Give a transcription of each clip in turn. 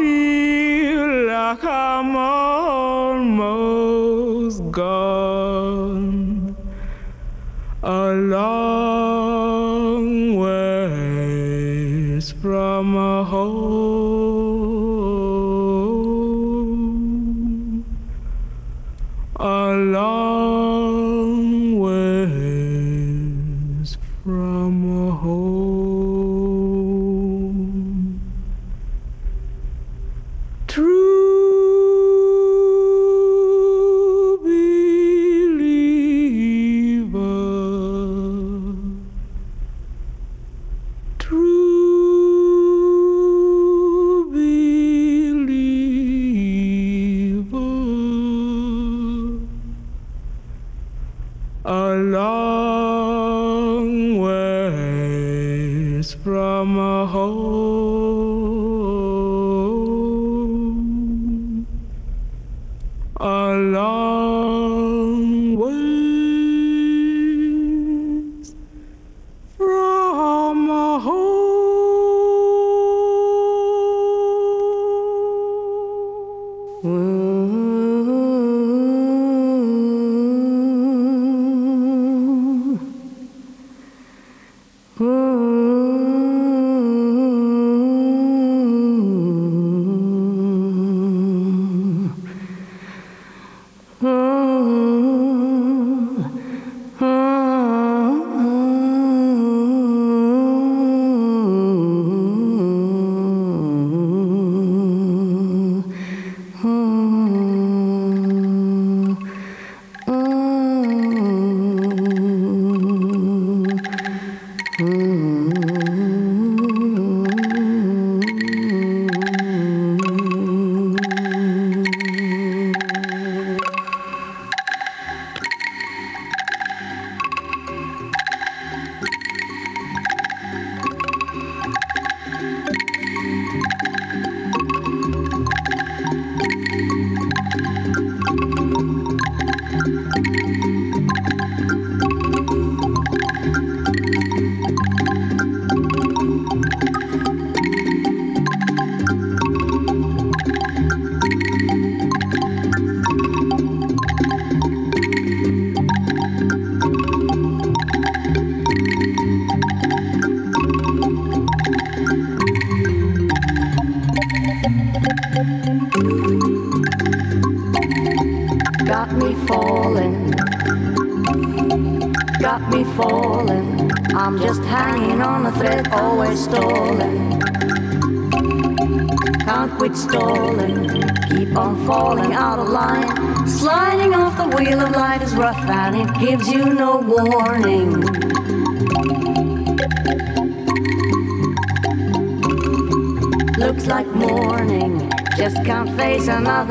I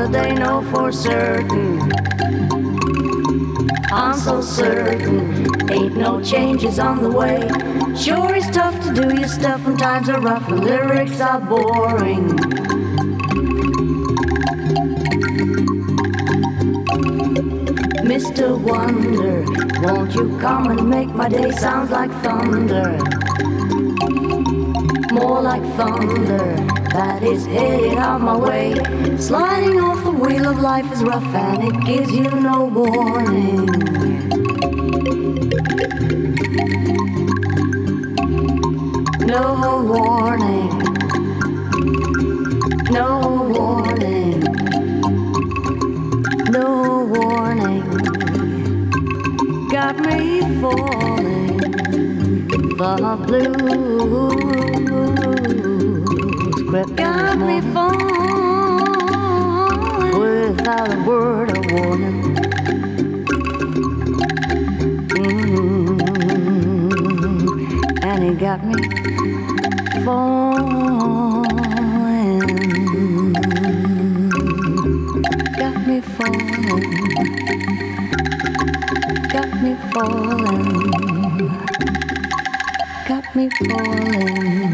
another day, for certain. I'm so certain. Ain't no changes on the way. Sure, it's tough to do your stuff when times are rough and lyrics are boring. Mr. Wonder, won't you come and make my day sound like thunder? More like thunder that is headed out my way. Sliding off the wheel of life is rough and it gives you no warning. No warning. No warning. No warning. Got me falling. The blues crept Got me falling without a word of warning. Mm, and he got me falling. Got me falling. Got me falling. Got me falling.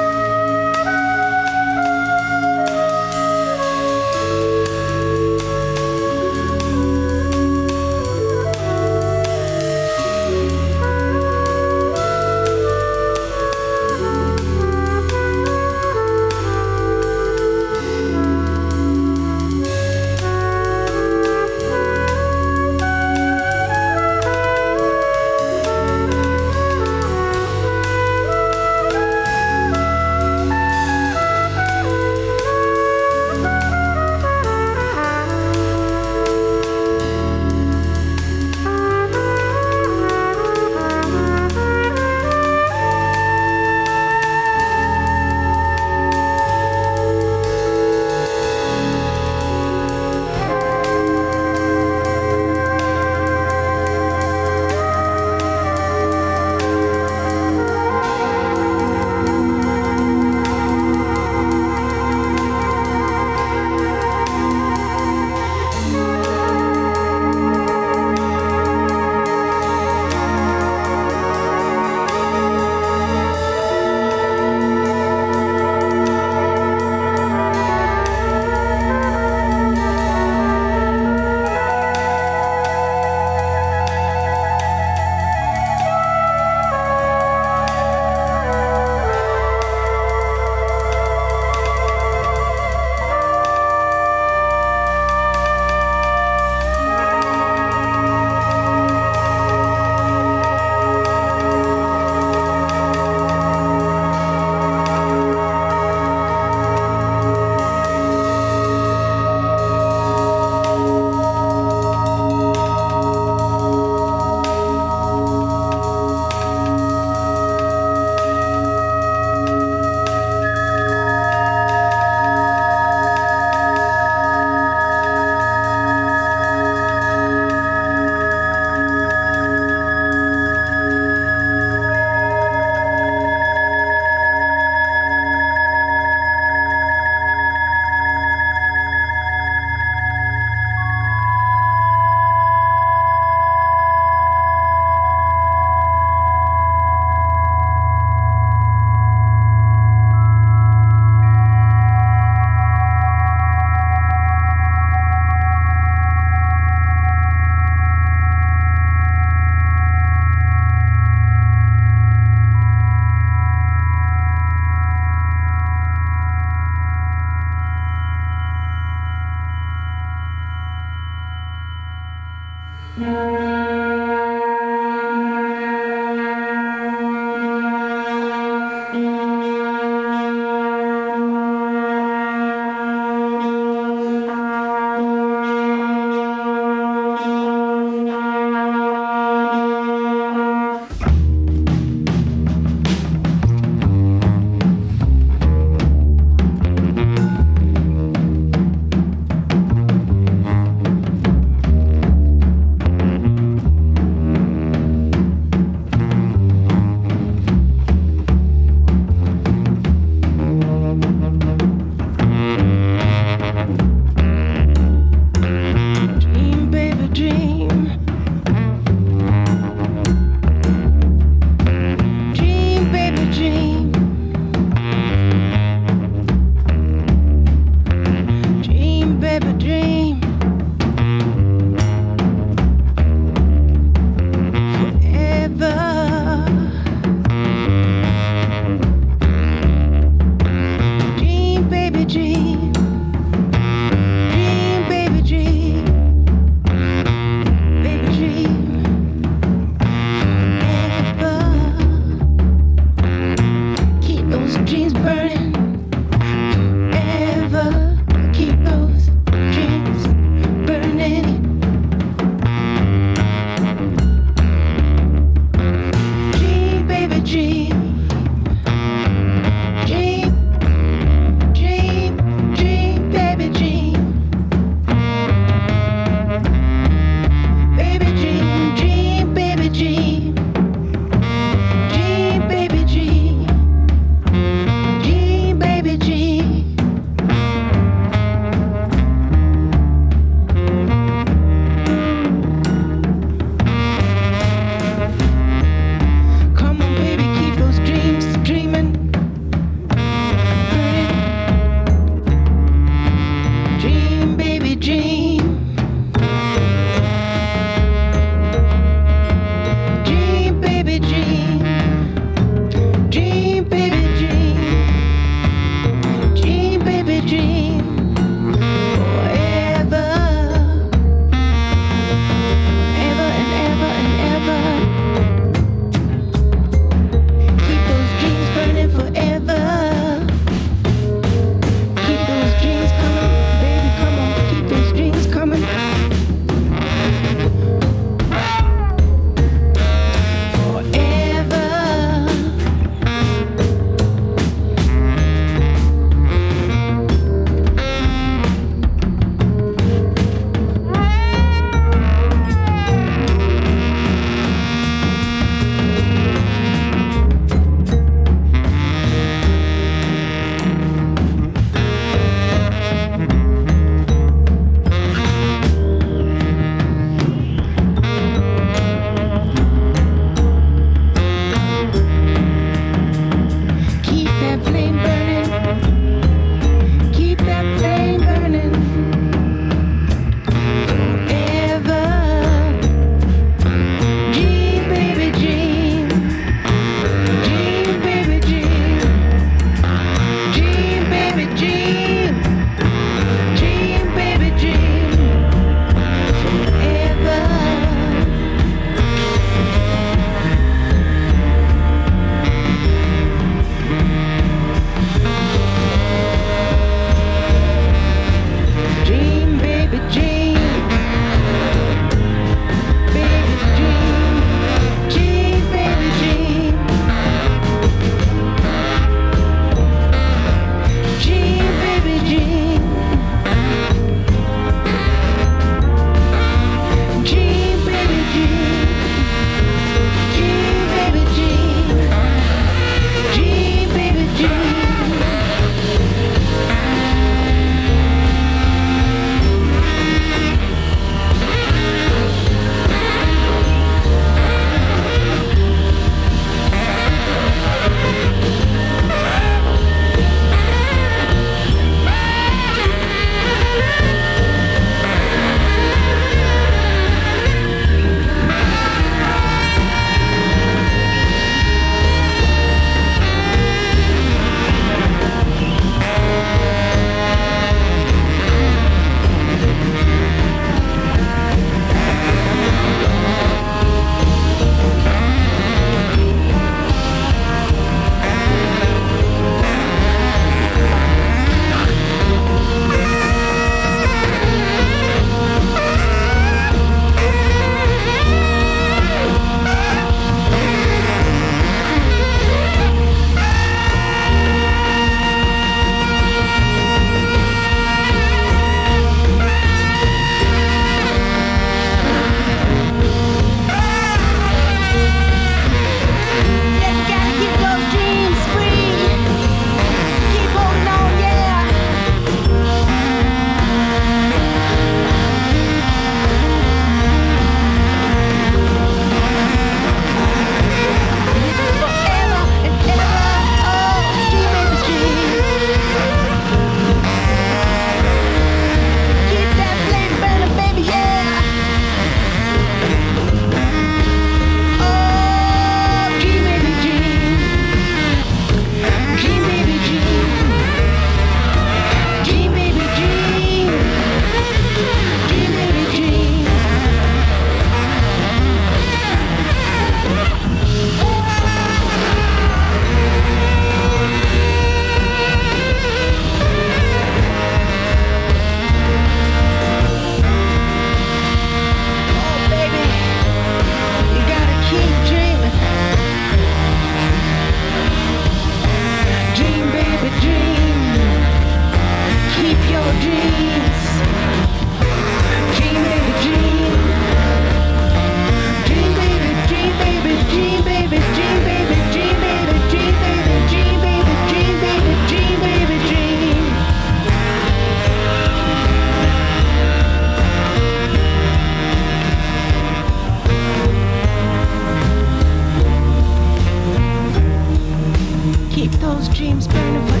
Dreams burning forever.